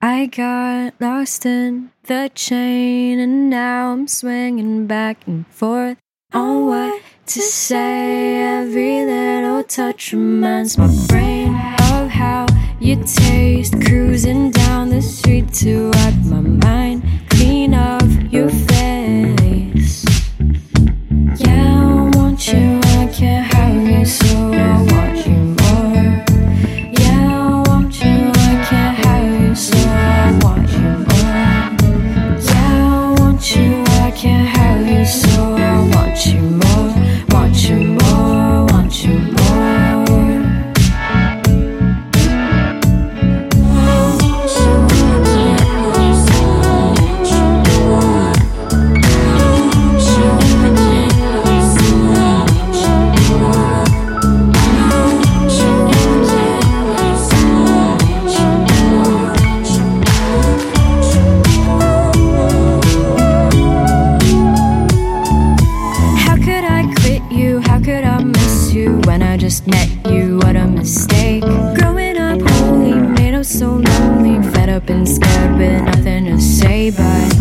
I got lost in the chain and now I'm swinging back and forth on oh, what to say. Every little touch reminds my brain of how you taste. Cruising down the street to I miss you when I just met you? What a mistake. Growing up holy made us so lonely, fed up and scared with nothing to say. But